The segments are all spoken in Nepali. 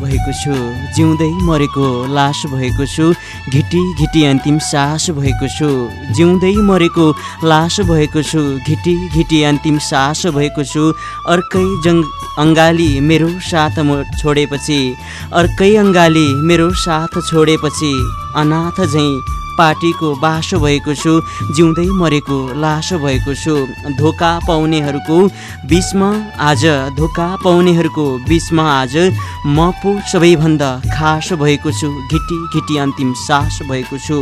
भएको छु। जिउँदै मरेको लास भएको छु। घिटी घिटी अन्तिम सास भएको छु। जिउँदै मरेको लास भएको छु। घिटी घिटी अन्तिम सास भएको छु। अर्कै जङ अङ्गाली मेरो साथ छोडेपछि। अर्कै अङ्गाली मेरो साथ छोडेपछि। अनाथ झैँ पार्टीको बासो भएको छु जिउँदै मरेको लासो भएको छु। धोका पाउनेहरूको बिचमा आज धोका पाउनेहरूको बिचमा आज म पो सबैभन्दा खास भएको छु घिटी घिटी अन्तिम सास भएको छु।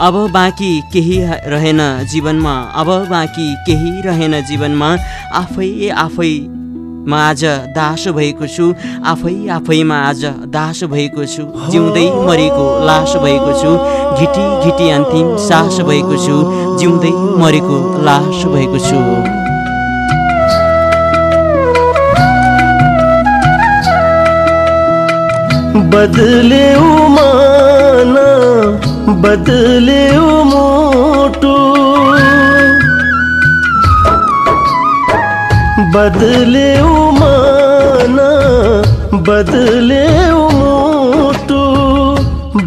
अब बाँकी केही रहेन जीवनमा अब बाँकी केही रहेन जीवनमा आफै आफै म आज दास भएको छु। आफै आफैमा आज दास भएको छु। जिउँदै मरेको लास भएको छु। घिटी घिटी अन्तिम सास भएको छु। जिउँदै मरेको लास भएको छु। बदले उमाना बदले मोटू बदले माना बदले मोटू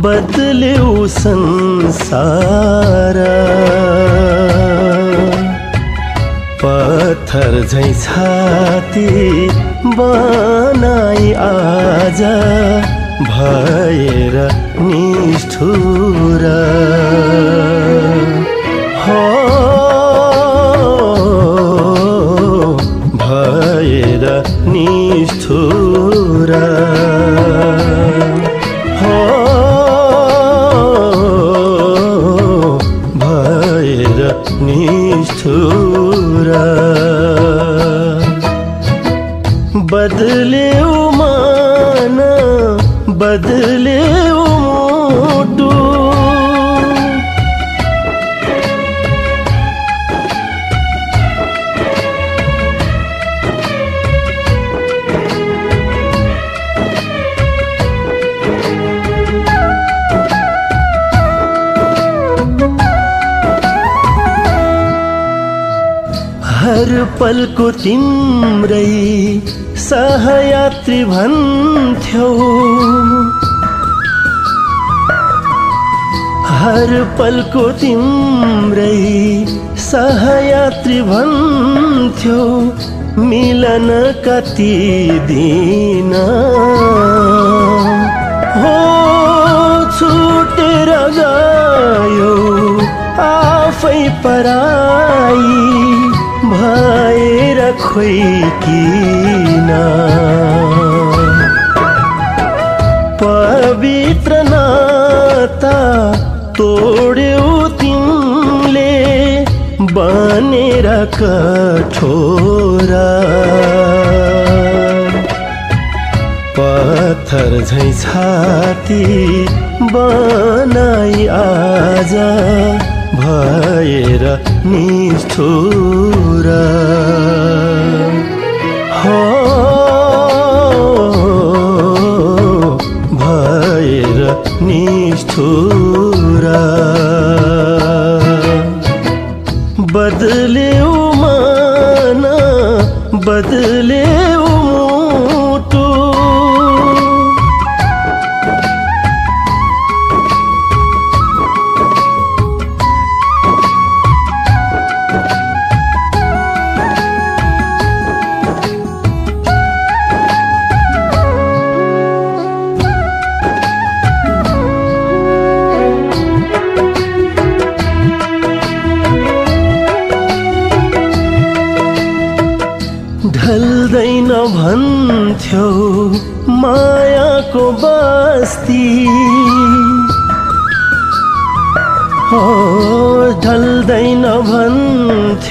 बदले संसार। पत्थर झै छाती बनाई आज भएर निष्ठुर। हो बदल्यो मान बदल्यो मोटु। हर पलको तिम्रै सहयात्री भन्थ्यौ। हर पलको तिम्रै सहयात्री भन्थ्यौ। मिलन कति दिन। हो छुटेर गयो आफै पराई भएर खोइ किन पवित्र नाता तोड्यौ तिमीले बनेर कठोरा पत्थर झै छाती बनाई आज भएर निष्ठुर। भएर निष्ठुर। बदल्यो मान बदल्यो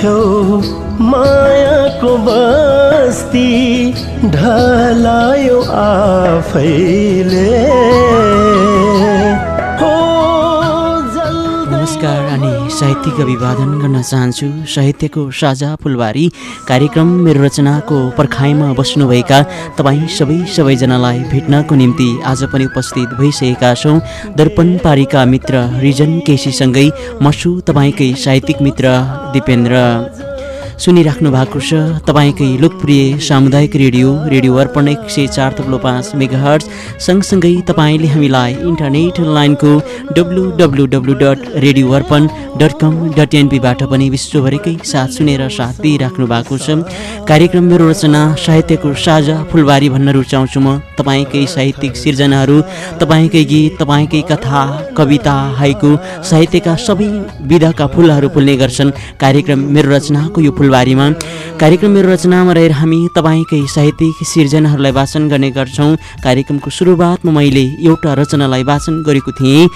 भन्थ्यौ मायाको बस्ती ढलायो आफैले। साहित्यिक अभिवादन गर्न चाहन्छु। साहित्यको साझा फुलबारी कार्यक्रम मेरो रचनाको पर्खाइमा बस्नुभएका तपाईँ सबै सबैजनालाई भेट्नको निम्ति आज पनि उपस्थित भइसकेका छौँ। दर्पण पारीका मित्र रिजन केसीसँगै मसु तपाईँकै साहित्यिक मित्र दिपेन्द्र। सुनिराख्नु भएको छ। तपाईँकै लोकप्रिय सामुदायिक रेडियो रेडियो अर्पण एक सय चार थप्लो पाँच मेगा हर्च सँगसँगै तपाईँले हामीलाई इन्टरनेट लाइनको W W W dot radio Arpan dot com dot एनपीबाट पनि विश्वभरिकै साथ सुनेर साथ दिइराख्नु भएको छ। कार्यक्रम मेरो रचना साहित्यको साझा फुलबारी भन्न रुचाउँछु म। तपाईँकै साहित्यिक सिर्जनाहरू तपाईँकै गीत तपाईँकै कथा कविता हाइकु साहित्यका सबै विधाका फुलहरू फुल्ने गर्छन्। कार्यक्रम मेरो रचनाको यो फुलबारीमा। कार्यक्रम मेरो रचनामा रहेर हामी तपाईँकै साहित्यिक सिर्जनाहरूलाई वाचन गर्ने गर्छौँ। कार्यक्रमको सुरुवातमा मैले एउटा रचनालाई वाचन गरेको थिएँ।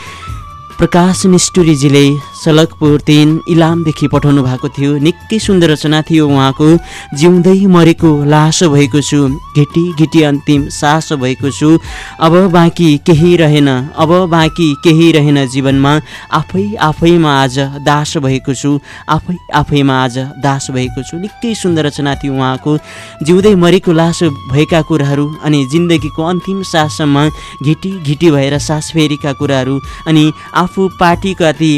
प्रकाश निष्ठुरीजीले सलकपुर तिन इलामदेखि पठाउनु भएको थियो। निकै सुन्दर रचना थियो उहाँको। जिउँदै मरेको लास भएको छु। घिटी घिटी अन्तिम सास भएको छु। अब बाँकी केही रहेन। अब बाँकी केही रहेन जीवनमा। आफै आफैमा आज दास भएको छु। आफै आफैमा आज दास भएको छु। निकै सुन्दर रचना थियो उहाँको। जिउँदै मरेको लास भएका कुराहरू अनि जिन्दगीको अन्तिम साससम्म घिटी घिटी भएर सास फेरीका कुराहरू अनि आफू पार्टीका ती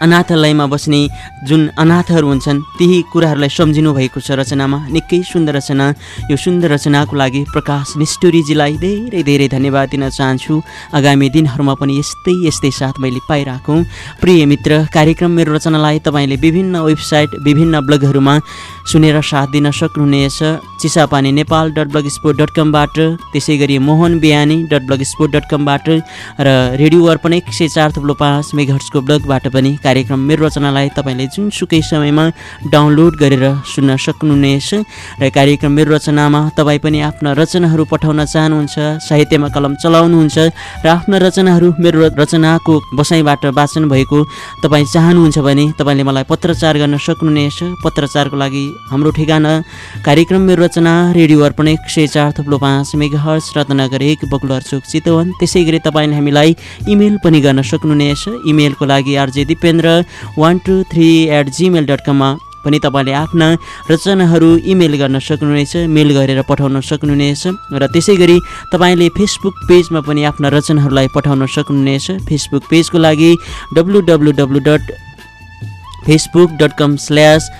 अनाथालयमा बस्ने जुन अनाथहरू हुन्छन् त्यही कुराहरूलाई सम्झिनु भएको छ रचनामा। निकै सुन्दर रचना। यो सुन्दर रचनाको लागि प्रकाश निष्ठुरीजीलाई धेरै धेरै धन्यवाद दिन चाहन्छु। आगामी दिनहरूमा पनि यस्तै यस्तै साथ मैले पाइरहेको प्रिय मित्र कार्यक्रम मेरो रचनालाई तपाईँले विभिन्न वेबसाइट विभिन्न ब्लगहरूमा सुनेर साथ दिन सक्नुहुनेछ। Chisapani Nepal dot blogspot dot कमबाट त्यसै गरी Mohan Bihani dot blogspot dot कमबाट र रेडियो अर्पण एक सय चार थप्लो पाँच मेघर्सको ब्लगबाट पनि कार्यक्रम मेरो रचनालाई तपाईँले जुनसुकै समयमा डाउनलोड गरेर सुन्न सक्नुहुनेछ र कार्यक्रम मेरो रचनामा तपाईँ पनि आफ्ना रचनाहरू पठाउन चाहनुहुन्छ साहित्यमा कलम चलाउनुहुन्छ र आफ्ना रचनाहरू मेरो रचनाको बसाइबाट वाचन भएको तपाईँ चाहनुहुन्छ भने तपाईँले मलाई पत्रचार गर्न सक्नुहुनेछ। पत्रचारको लागि हाम्रो ठेगाना कार्यक्रम मेरो रचना रेडियो अर्पण एक सय चार थप्लो पाँच मेगा हर्स रत्नगर एक बकुलर चोक चितवन। त्यसै गरी तपाईँले हामीलाई इमेल पनि गर्न सक्नुहुनेछ। इमेलको लागि RJ one two three at Gmail dot कममा पनि तपाईँले आफ्ना रचनाहरू इमेल गर्न सक्नुहुनेछ मेल गरेर पठाउन सक्नुहुनेछ र त्यसै गरी तपाईँले फेसबुक पेजमा पनि आफ्ना रचनाहरूलाई पठाउन सक्नुहुनेछ। फेसबुक पेजको लागि W W W dot Facebook dot com slash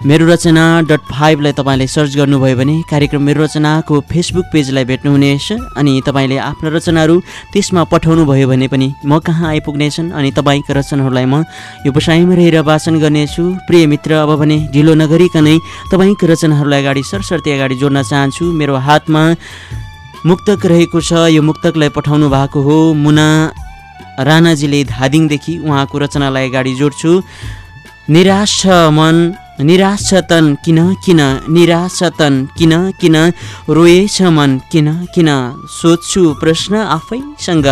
Mero Rachana dot फाइभलाई तपाईँले सर्च गर्नुभयो भने कार्यक्रम मेरो रचनाको फेसबुक पेजलाई भेट्नुहुनेछ अनि तपाईँले आफ्ना रचनाहरू त्यसमा पठाउनु भयो भने पनि म कहाँ आइपुग्नेछन् अनि तपाईँका रचनाहरूलाई म यो बसाइमा रहेर वाचन गर्नेछु। प्रिय मित्र अब भने ढिलो नगरिकनै तपाईँको रचनाहरूलाई अगाडि सरसर्ती अगाडि जोड्न चाहन्छु। मेरो हातमा मुक्तक रहेको छ यो मुक्तकलाई पठाउनु भएको हो मुना राणाजीले धादिङदेखि उहाँको रचनालाई अगाडि जोड्छु। निराश छ मन निराश छ तन किन किन निराश छ तन किन? किन रोएछ मन किन किन? सोध्छु प्रश्न आफैसँग।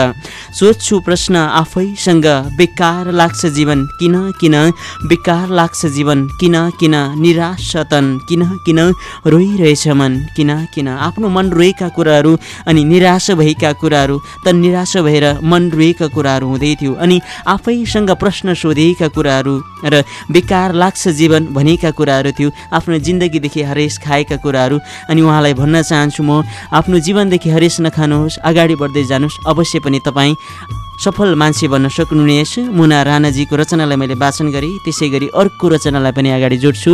सोध्छु प्रश्न आफैसँग। बेकार लाग्छ जीवन किन किन? बेकार लाग्छ जीवन किन किन? निराश तन किन किन? रोइरहेछ मन किन किन? आफ्नो मन रोएका कुराहरू अनि निराश भएका कुराहरू त निराश भएर मन रोएका कुराहरू हुँदै थियो अनि आफैसँग प्रश्न सोधेका कुराहरू र बेकार लाग्छ जीवन भनेका कुराहरू थियो आफ्नो जिन्दगीदेखि हरेस खाएका कुराहरू। अनि उहाँलाई भन्न चाहन्छु म आफ्नो जीवनदेखि हरेस नखानुहोस् अगाडि बढ्दै जानुहोस् अवश्य पनि तपाईँ सफल मान्छे बन्न सक्नुहुनेछ। मुना राणाजीको रचनालाई मैले वाचन गरेँ त्यसै गरी अर्को रचनालाई पनि अगाडि जोड्छु।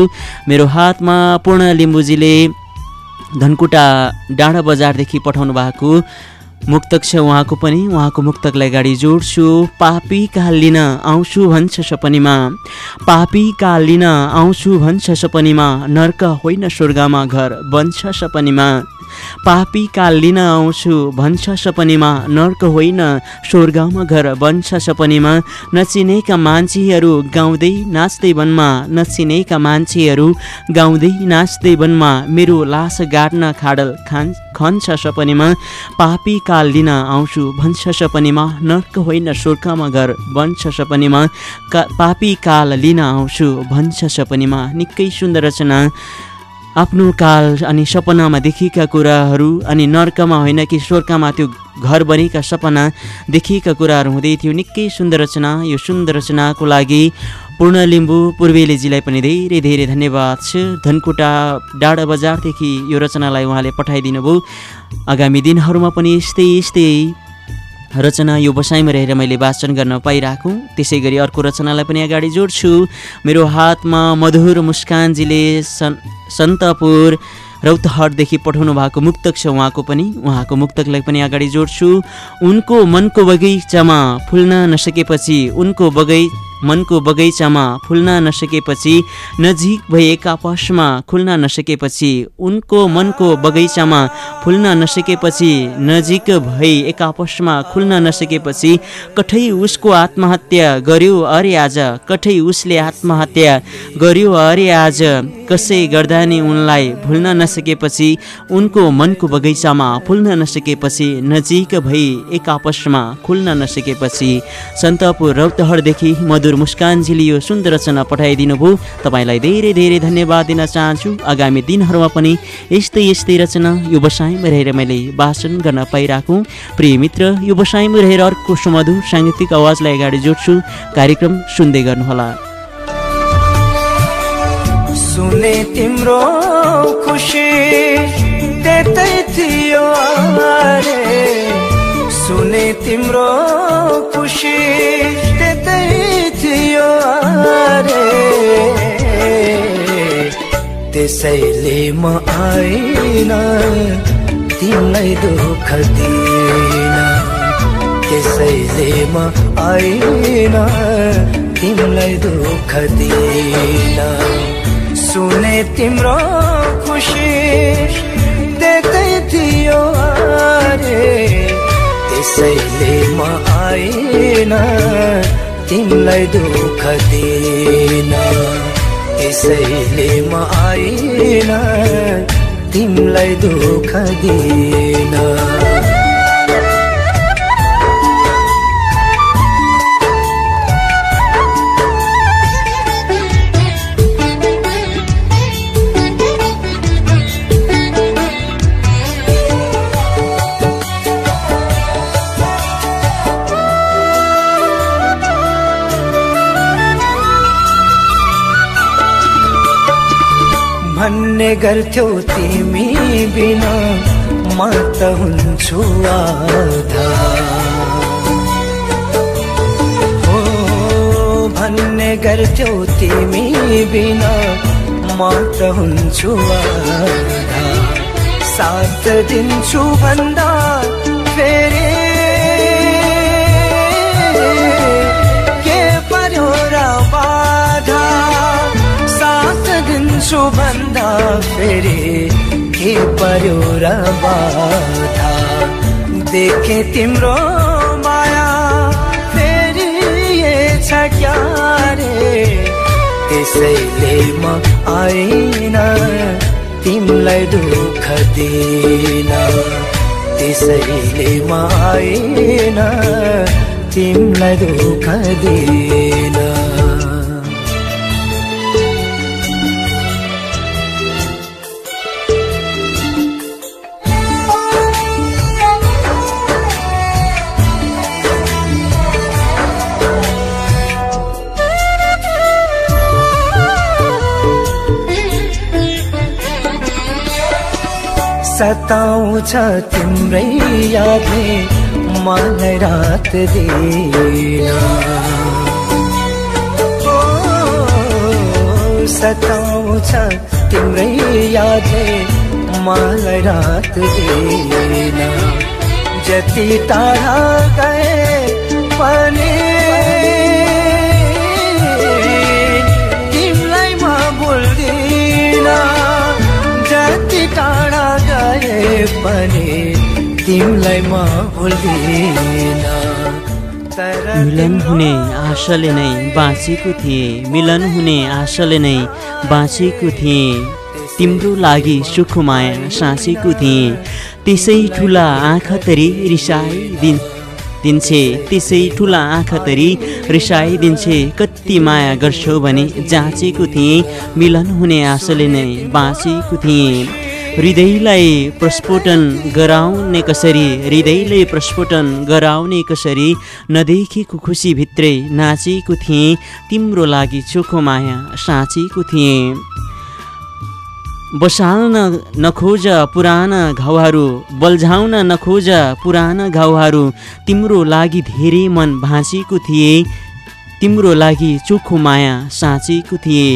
मेरो हातमा पूर्ण लिम्बुजीले धनकुटा डाँडा बजारदेखि पठाउनु भएको मुक्तक छ उहाँको पनि उहाँको मुक्तकलाई अगाडि जोड्छु। पापी काल लिन आउँछु भन्छ सपनीमा। पापी काल लिन आउँछु भन्छ सपनीमा। नर्क होइन स्वर्गमा घर बन्छ सपनीमा। पापी काल लिन आउँछु भन्छ सपनीमा नर्क होइन स्वर्गमा घर बन्छ सपनीमा नचिनेका मान्छेहरू गाउँदै नाच्दै वनमा नचिनेका मान्छेहरू गाउँदै नाच्दै वनमा मेरो लास गाड्न खाडल खान खन्छ सपनीमा पापी काल लिन आउँछु भन्छ सपनीमा नर्क होइन स्वर्गमा घर बन्छ सपनीमा का पापी काल लिन आउँछु भन्छ सपनीमा निकै सुन्दर रचना। आफ्नो काल अनि सपनामा देखिएका कुराहरू अनि नर्कमा होइन कि स्वर्गमा त्यो घर बनेका सपना देखिएका कुराहरू हुँदै थियो। निकै सुन्दर रचना। यो सुन्दर रचनाको लागि पूर्ण लिम्बू पूर्वेलीजीलाई पनि धेरै धेरै धन्यवाद छ। धनकुटा डाँडा बजारदेखि यो रचनालाई उहाँले पठाइदिनु भयो आगामी दिनहरूमा पनि यस्तै यस्तै रचना यो बसाइमा रहेर मैले वाचन गर्न पाइरहेको त्यसै गरी अर्को रचनालाई पनि अगाडि जोड्छु। मेरो हातमा मधुर मुस्कानजीले सन् सन्तपुर रौतहटदेखि पठाउनु भएको मुक्तक छ उहाँको पनि। उहाँको मुक्तकलाई पनि अगाडि जोड्छु। उनको मनको बगैँचामा फुल्न नसकेपछि उनको बगै मनको बगैँचामा फुल्न नसकेपछि नजिक भए एक आपसमा खुल्न नसकेपछि उनको मनको बगैँचामा फुल्न नसकेपछि नजिक भई एक आपसमा खुल्न नसकेपछि कठै उसको आत्महत्या गर्यो अरे आज कठै उसले आत्महत्या गर्यो अरे आज कसै गर्दा नि उनलाई भुल्न नसकेपछि उनको मनको बगैँचामा फुल्न नसकेपछि नजिक भई एक आपसमा खुल्न नसकेपछि सन्तपुर रौतहरदेखि मधुर हजुर मुस्कानजीले यो सुन्दर रचना पठाइदिनु भयो। तपाईँलाई धेरै धेरै धन्यवाद दिन चाहन्छु। आगामी दिनहरूमा पनि यस्तै यस्तै रचना यो बसाइमा रहेर मैले वाचन गर्न पाइरहेको प्रिय मित्र यो बसाइमा रहेर अर्को सुमधुर साङ्गीतिक आवाजलाई अगाडि जोड्छु। कार्यक्रम सुन्दै गर्नुहोला। सुने तिम्रो खुसी त्यतै थियो सुने तिम्रो खुसी त्यसैले म आइन तिमीलाई दुःख दिन त्यसैले म आइन तिमीलाई दुःख दिन सुने तिम्रो खुसी देख्दै थियो अरे त्यसैले म आइन तिमीलाई दुःख दिन। त्यसैले म आइन। तिमीलाई दुःख दिन। गर्थ्यौ तिमी बिना म त हुन्छु आधा। हो भन्ने गर्थ्यौ तिमी बिना म त हुन्छु आधा। साथ दिन्छु भन्दा दिन्छु भन्दा फेरि के पर्यो र बाधा? देखे तिम्रो माया फेरि छ क्या रे त्यसैले म आइन तिमीलाई दुःख दिन। त्यसैले म आइन तिमीलाई दुःख दिन। सताउँछ तिम्रै यादले मलाई रात दिन। सताउँछ तिम्रै यादले मलाई रात दिन। जति टाढा गए पनि तिमीलाई म गए पनि तिमीलाई म भुल्दिन। मिलन हुने आशाले नै बाँचेको थिएँ। मिलन हुने आशाले नै बाँचेको थिएँ। तिम्रो लागि सुख माया साँचेको थिएँ। त्यसै ठुला आँखा तरी रिसाइदिन्। दिन्छे त्यसै ठुला आँखा तरी रिसाइदिन्छे। कति माया गर्छौ भने जाँचेको थिएँ। मिलन हुने आशाले नै बाँचेको थिएँ। हृदयलाई प्रस्फोटन गराउने कसरी हृदयलाई प्रस्फोटन गराउने कसरी नदेखेको खुसीभित्रै नाचेको थिएँ तिम्रो लागि चोखो माया साँचेको थिएँ। बसाल्न नखोज पुराना घाउहरू बल्झाउन नखोज पुराना घाउहरू तिम्रो लागि धेरै मन भाँचेको थिए तिम्रो लागि चोखो माया साँचेको थिए।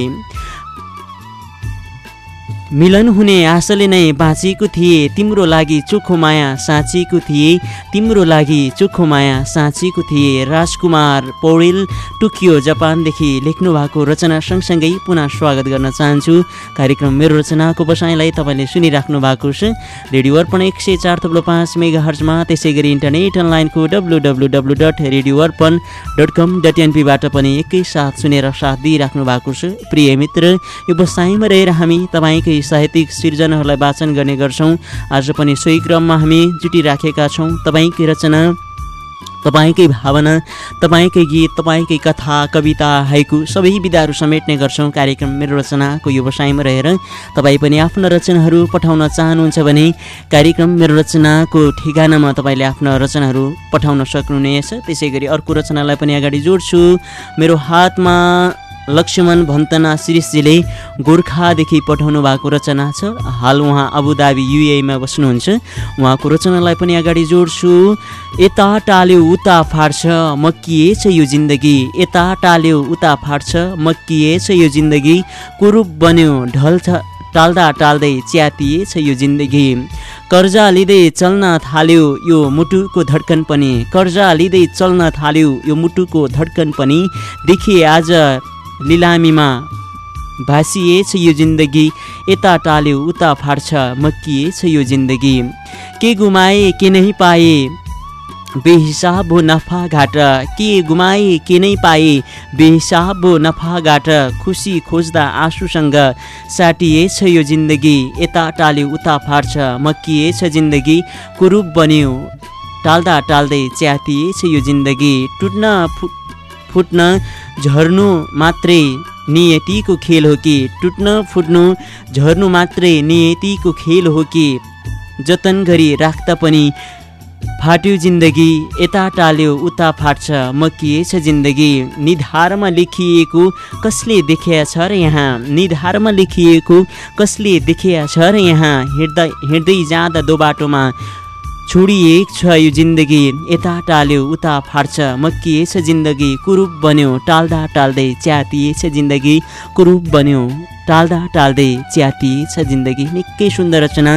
मिलन हुने आशाले नै बाँचेको थिए तिम्रो लागि चोखो माया साँचेको थिए तिम्रो लागि चोखो माया साँचेको थिए। राजकुमार पौडेल टोकियो जापानदेखि लेख्नु भएको रचना सँगसँगै पुनः स्वागत गर्न चाहन्छु। कार्यक्रम मेरो रचनाको बसाइलाई तपाईँले सुनिराख्नु भएको छ। रेडियो अर्पण एक सय चार थप्लो पाँच मेगा हर्जमा त्यसै गरी इन्टरनेट अनलाइनको W W W dot radio Arpan dot com dot एनपीबाट पनि एकैसाथ सुनेर साथ दिइराख्नु भएको छ। प्रिय मित्र यो बसाइमा रहेर हामी तपाईँकै साहित्यिक सिर्जनाहरूलाई वाचन गर्ने गर्छौँ। आज पनि सोही क्रममा हामी जुटिराखेका छौँ। तपाईँकै रचना तपाईँकै भावना तपाईँकै गीत तपाईँकै कथा कविता हाइकु सबै विधाहरू समेट्ने गर्छौँ। कार्यक्रम मेरो रचनाको व्यवसायमा रहेर तपाईँ पनि आफ्ना रचनाहरू पठाउन चाहनुहुन्छ भने कार्यक्रम मेरो रचनाको ठेगानामा तपाईँले आफ्ना रचनाहरू पठाउन सक्नुहुनेछ। त्यसै गरी अर्को रचनालाई पनि अगाडि जोड्छु। मेरो हातमा लक्ष्मण भन्तना शिरिषजीले गोर्खादेखि पठाउनु भएको रचना छ। हाल उहाँ अबुधाबी युएमा बस्नुहुन्छ। उहाँको रचनालाई पनि अगाडि जोड्छु। यता टाल्यो उता फाट्छ म के छ यो जिन्दगी? यता टाल्यो उता फाट्छ म के छ यो जिन्दगी? कुरूप बन्यो ढल्छ टाल्दा टाल्दै च्यातिएछ यो जिन्दगी? कर्जा लिँदै चल्न थाल्यो यो मुटुको धड्कन पनि। कर्जा लिँदै चल्न थाल्यो यो मुटुको धड्कन पनि। देखिए आज लिलामीमा। भाँसिएछ यो जिन्दगी यता टाल्यो उता फाट्छ मक्किएछ यो जिन्दगी। के गुमाए के नै पाए? बेहिसाब हो नफा घाट के गुमाए के नै पाए? बेहिसाब नफा घाट खुसी खोज्दा आँसुसँग। साटिएछ यो जिन्दगी यता टाल्यो उता फाट्छ मक्किएछ जिन्दगी कुरूप बन्यो। टाल्दा टाल्दै च्यातिएछ यो जिन्दगी। टुट्न फुट्न झर्नु मात्रै नियतिको खेल हो कि? टुट्न फुट्नु झर्नु मात्रै नियतिको खेल हो कि? जतन गरी राख्दा पनि फाट्यो जिन्दगी यता टाल्यो उता फाट्छ। छ जिन्दगी? निधारमा लेखिएको कसले देखिया छ र यहाँ? निधारमा लेखिएको कसले देखिया छ र यहाँ? हिँड्दा हिँड्दै जाँदा दो बाटोमा छोडिएको छ यो जिन्दगी यता टाल्यो उता फाट्छ। मक्किएछ जिन्दगी कुरूप बन्यो टाल्दा टाल्दै च्यातिएछ जिन्दगी कुरूप बन्यो। टाल्दा टाल्दै च्यातिएछ जिन्दगी। निकै सुन्दर रचना।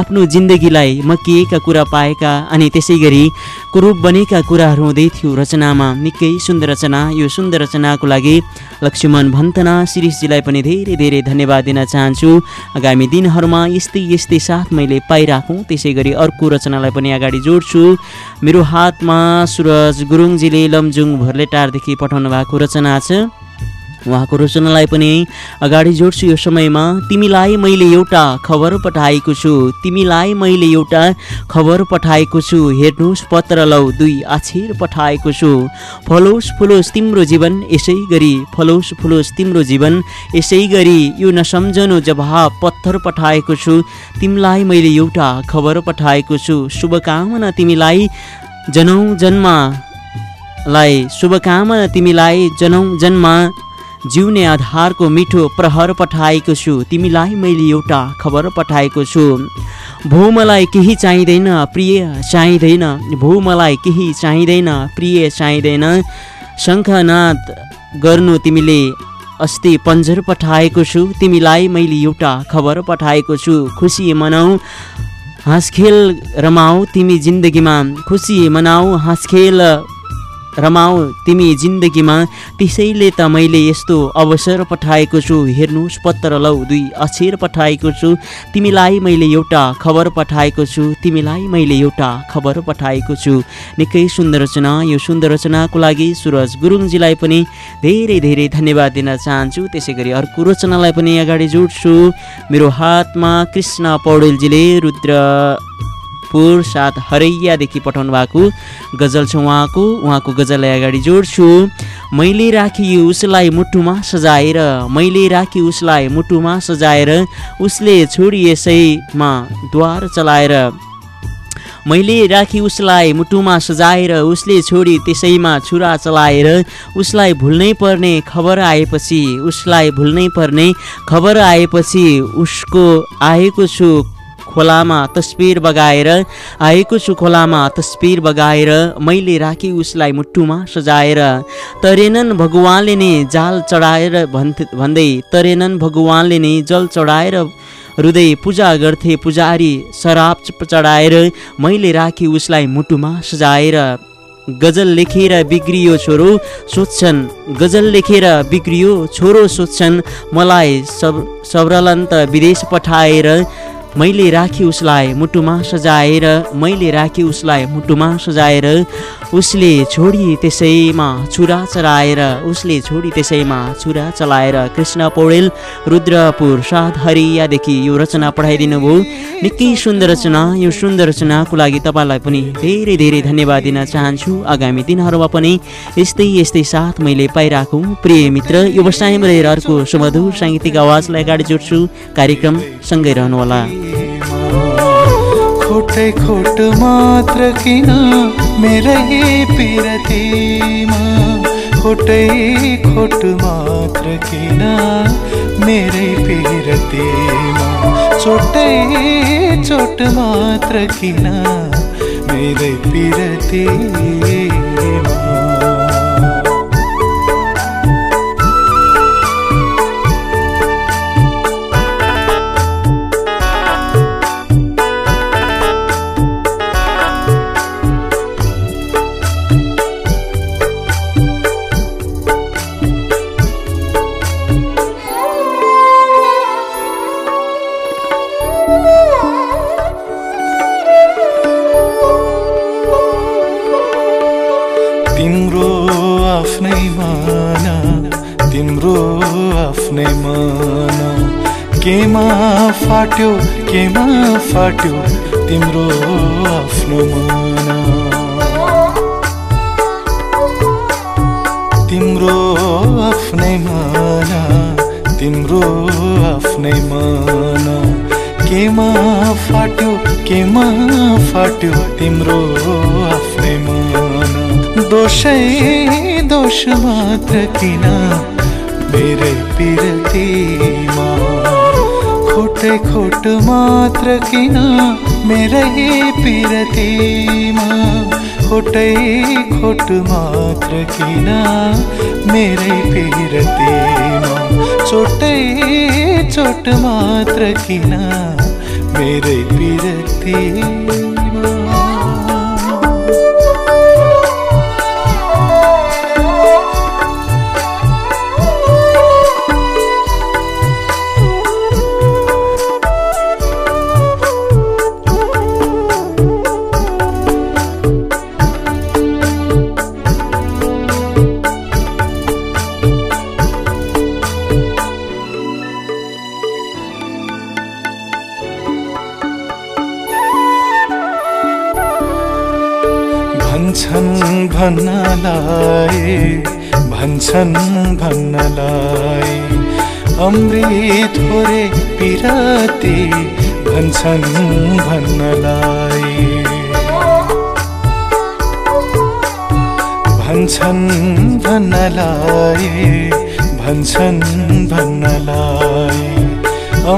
आफ्नो जिन्दगीलाई मकिएका कुरा पाएका अनि त्यसै गरी कुरूप बनेका कुराहरू हुँदै थियो रचनामा। निकै सुन्दर रचना। यो सुन्दर रचनाको लागि लक्ष्मण भन्तना शिरिषजीलाई पनि धेरै धेरै धन्यवाद दिन चाहन्छु। आगामी दिनहरूमा यस्तै यस्तै साथ मैले पाइराखौँ। त्यसै गरी अर्को रचनालाई पनि अगाडि जोड्छु। मेरो हातमा सुरज गुरुङजीले लमजुङ भर्लेटारदेखि पठाउनु भएको रचना छ। उहाँको रचनालाई पनि अगाडि जोड्छु यो समयमा। तिमीलाई मैले एउटा खबर पठाएको छु। तिमीलाई मैले एउटा खबर पठाएको छु। हेर्नुहोस् पत्र लौ दुई आछिर पठाएको छु। फलोस् फुलोस् तिम्रो जीवन यसै गरी। फलोस् फुलोस् तिम्रो जीवन यसै गरी। यो नसम्झनु जवाब पत्थर पठाएको छु। तिमीलाई मैले एउटा खबर पठाएको छु। शुभकामना तिमीलाई जनौ जन्मलाई शुभकामना तिमीलाई जनौ जन्म। जिउने आधारको मिठो प्रहर पठाएको छु। तिमीलाई मैले एउटा खबर पठाएको छु। भो मलाई केही चाहिँदैन प्रिय चाहिँदैन। भो मलाई केही चाहिँदैन प्रिय चाहिँदैन। शङ्खनाद गर्नु तिमीले अस्ति पन्जर पठाएको छु। तिमीलाई मैले एउटा खबर पठाएको छु। खुसी मनाऊ हाँसखेल रमाऊ तिमी जिन्दगीमा। खुसी मनाऊ हाँसखेल रमाऊ तिमी जिन्दगीमा त्यसैले त मैले यस्तो अवसर पठाएको छु। हेर्नुहोस् पत्र लौ दुई अक्षर पठाएको छु। तिमीलाई मैले एउटा खबर पठाएको छु। तिमीलाई मैले एउटा खबर पठाएको छु। निकै सुन्दर रचना। यो सुन्दर रचनाको लागि सुरज गुरुङजीलाई पनि धेरै धेरै धन्यवाद दिन चाहन्छु। त्यसै गरी अर्को रचनालाई पनि अगाडि जोड्छु। मेरो हातमा कृष्ण पौडेलजीले रुद्र पुर साथ हरैयादेखि पठाउनु भएको गजल छ उहाँको। उहाँको गजललाई अगाडि जोड्छु। मैले राखी उसलाई मुटुमा सजाएर मैले राखी उसलाई मुटुमा सजाएर उसले छोडी यसैमा द्वार चलाएर मैले राखी उसलाई मुटुमा सजाएर उसले छोडी त्यसैमा छुरा चलाएर उसलाई भुल्नै पर्ने खबर आएपछि उसलाई भुल्नै पर्ने खबर आएपछि उसको आएको छु। खोलामा तस्बिर बगाएर आएको छु खोलामा तस्बिर बगाएर मैले राखेँ उसलाई मुटुमा सजाएर तरेनन् भगवान्ले नै जाल चढाएर भन्थे भन्दै तरेनन् भगवान्ले नै जल चढाएर रुँदै पूजा गर्थे पुजारी शराब चढाएर मैले राखेँ उसलाई मुटुमा सजाएर गजल लेखेर बिग्रियो छोरो सोध्छन् गजल लेखेर बिग्रियो छोरो सोध्छन् मलाई सब सबरलन्त विदेश पठाएर मैले राखेँ उसलाई मुटुमा सजाएर मैले राखेँ उसलाई मुटुमा सजाएर उसले छोडी त्यसैमा छुरा चलाएर उसले छोडी त्यसैमा छुरा चलाएर कृष्ण पौडेल रुद्रपुर सात हरियादेखि यो रचना पठाइदिनु भयो। निकै सुन्दर रचना यो सुन्दर रचनाको लागि तपाईँलाई पनि धेरै धेरै धन्यवाद दिन चाहन्छु। आगामी दिनहरूमा पनि यस्तै यस्तै साथ मैले पाइरहेको प्रिय मित्र यो बसाइमा रहेर अर्को सुमधुर साङ्गीतिक आवाजलाई अगाडि जोड्छु। कार्यक्रम सँगै रहनुहोला। खोटै खोट मात्र किन मेरे पिरतीमा खोटे खोट मात्र किन मेरे पिरतीमा छोटे छोट मात्र किन मेरे पिरतीमा मान। केमा फाट्यो केमा फाट्यो तिम्रो आफ्नो मन। तिम्रो आफ्नै मान तिम्रो आफ्नै मान। केमा फाट्यो केमा फाट्यो तिम्रो आफ्नै मन। दोषै दोष मात्र किन मेरै पिरतीमा खोटै खोट मात्र किन मेरै पिरतीमा खोटै खोट मात्र किन मेरै पिरतीमा चोटै चोट मात्र किन मेरै पिरतीमा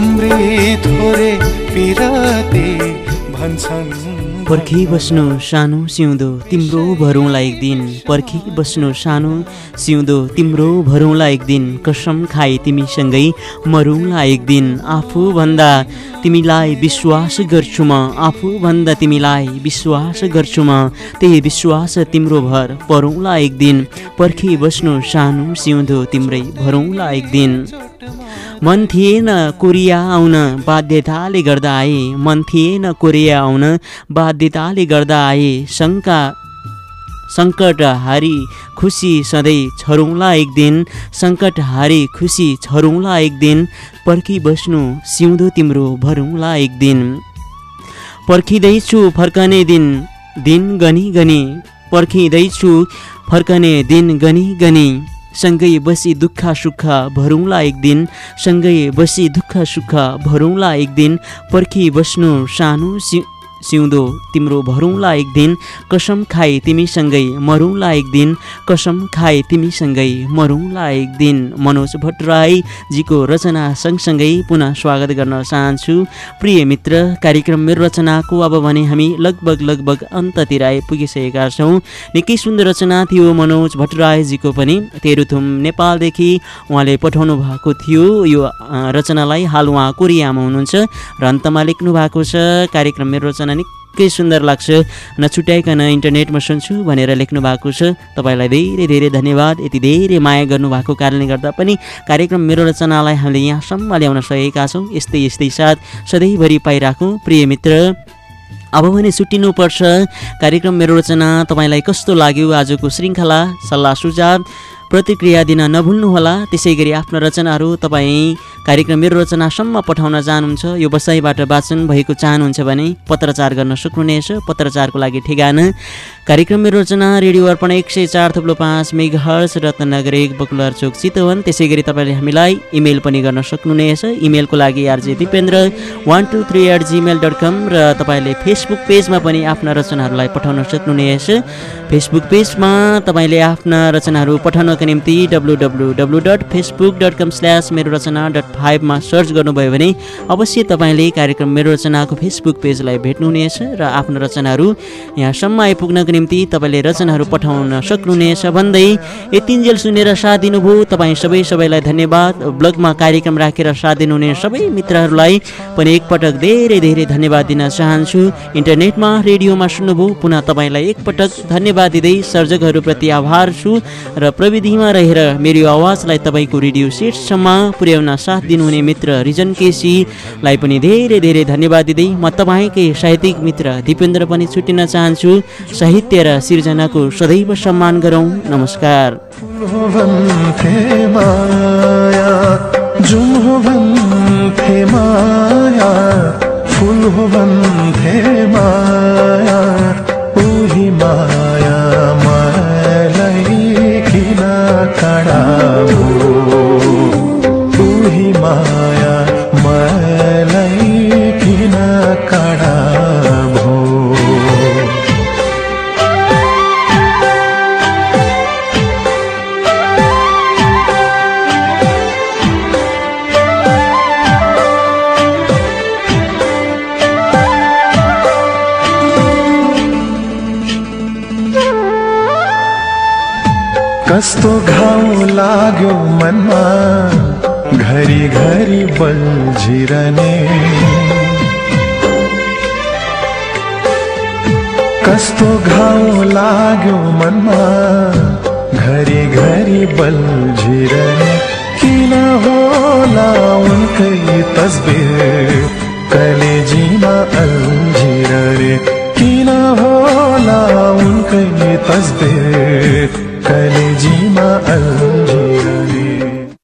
अमृत थोरे पिराती भन्छन्। पर्खी बस्नु सानो सिउँदो तिम्रो भरौँला एक दिन पर्खी बस्नु सानो सिउँदो तिम्रो भरौँला एक दिन कसम खाए तिमीसँगै मरौँला एक दिन आफूभन्दा तिमीलाई विश्वास गर्छु म। आफूभन्दा तिमीलाई विश्वास गर्छु म। त्यही विश्वास तिम्रो भर परौँला एक दिन पर्खी बस्नु सानो सिउँदो तिम्रै भरौँला एक दिन मन थिएन कोरिया आउन बाध्यताले गर्दा आए। मन थिएन कोरिया आउन बाध्यताले गर्दा आए शङ्का सङ्कट हारी खुसी सधैँ छरौँला एक दिन सङ्कट हारी खुसी छरौँला एक दिन पर्खी बस्नु सिउँदो तिम्रो भरौँला एक दिन पर्खिँदैछु फर्कने दिन दिन गनी गनी पर्खिँदैछु फर्कने दिन गनी गनी सँगै बसी दुःख सुख भरौँला एक दिन सँगै बसी दुःख सुख भरौँला एक दिन पर्खी बस्नु सानो सि सिउँदो तिम्रो भरौँला एक दिन कसम खाए तिमीसँगै मरौँला एक दिन कसम खाए तिमीसँगै मरौँला एक दिन। मनोज भट्टराईजीको रचना सँगसँगै पुनः स्वागत गर्न चाहन्छु। प्रिय मित्र कार्यक्रम मेरो रचनाको अब भने हामी लगभग लगभग अन्ततिर आइपुगिसकेका छौँ। निकै सुन्दर रचना थियो मनोज भट्टराईजीको पनि। तेरुथुम नेपालदेखि उहाँले पठाउनु भएको थियो। यो रचनालाई हाल उहाँ कोरियामा हुनुहुन्छ। र अन्तमा लेख्नु भएको छ कार्यक्रम मेरो रचना निकै सुन्दर लाग्छ। नछुट्याइकन इन्टरनेटमा सुन्छु भनेर लेख्नु भएको छ। तपाईँलाई धेरै धेरै धन्यवाद। यति धेरै माया गर्नुभएको कारणले गर्दा पनि कार्यक्रम मेरो रचनालाई हामीले यहाँसम्म ल्याउन सकेका छौँ। यस्तै यस्तै साथ सधैँभरि पाइराखौँ। प्रिय मित्र अब भने छुट्टिनुपर्छ कार्यक्रम मेरो रचना तपाईँलाई कस्तो लाग्यो आजको श्रृङ्खला? सल्लाह सुझाव प्रतिक्रिया दिन नभुल्नुहोला। त्यसै गरी आफ्ना रचनाहरू तपाईँ कार्यक्रम मेरो रचनासम्म पठाउन चाहनुहुन्छ यो बसाइबाट वाचन भएको चाहनुहुन्छ भने पत्रचार गर्न सक्नुहुनेछ। पत्रचारको लागि ठेगाना कार्यक्रम मेरो रचना रेडियो अर्पण एक सय चार थुप्लो पाँच मेघ हर्स रत्नगर एक बकुलर चोक चितवन। त्यसै गरी तपाईँले हामीलाई इमेल पनि गर्न सक्नुहुनेछ। इमेलको लागि RJ Dipendra one two three at Gmail dot com र तपाईँले फेसबुक पेजमा पनि आफ्ना रचनाहरूलाई पठाउन सक्नुहुनेछ। फेसबुक पेजमा तपाईँले आफ्ना रचनाहरू पठाउनको निम्ति W W W dot Facebook dot com slash Mero Rachana dot फाइभमा सर्च गर्नुभयो भने अवश्य तपाईँले कार्यक्रम मेरो रचनाको फेसबुक पेजलाई भेट्नुहुनेछ र आफ्नो रचनाहरू यहाँसम्म आइपुग्नको निम्ति तपाईँले रचनाहरू पठाउन सक्नुहुनेछ भन्दै यतिन्जेल सुनेर साथ दिनुभयो तपाईँ सबै सबैलाई धन्यवाद। ब्लगमा कार्यक्रम राखेर साथ दिनुहुने सबै मित्रहरूलाई पनि एकपटक धेरै धेरै धन्यवाद दिन चाहन्छु। इन्टरनेटमा रेडियोमा सुन्नुभयो। पुनः तपाईँलाई एकपटक धन्यवाद दिँदै सर्जकहरूप्रति आभार छु र प्रविधिमा रहेर मेरो आवाजलाई तपाईँको रेडियो सेटसम्म पुर्याउन साथ दिनुहुने मित्र रिजन केसीलाई पनि धेरै धेरै धन्यवाद दिँदै म तपाईँकै साहित्यिक मित्र दिपेन्द्र पनि छुट्टिन चाहन्छु। साहित्य र सिर्जनाको सदैव सम्मान गरौँ। नमस्कार। फुल हो भन्थे माया उही माया मलाई किन माया मलाई किन काडा भो कस्तो घाउ लाग्यो मनमा। बल्झिरहने कस्तो घाउ लाग्यो मनमा घरी घरी बल्झिरहने किन होला उनकै तस्बिर कलेजीमा अल्झिरहने किन होला उनकै तस्बिर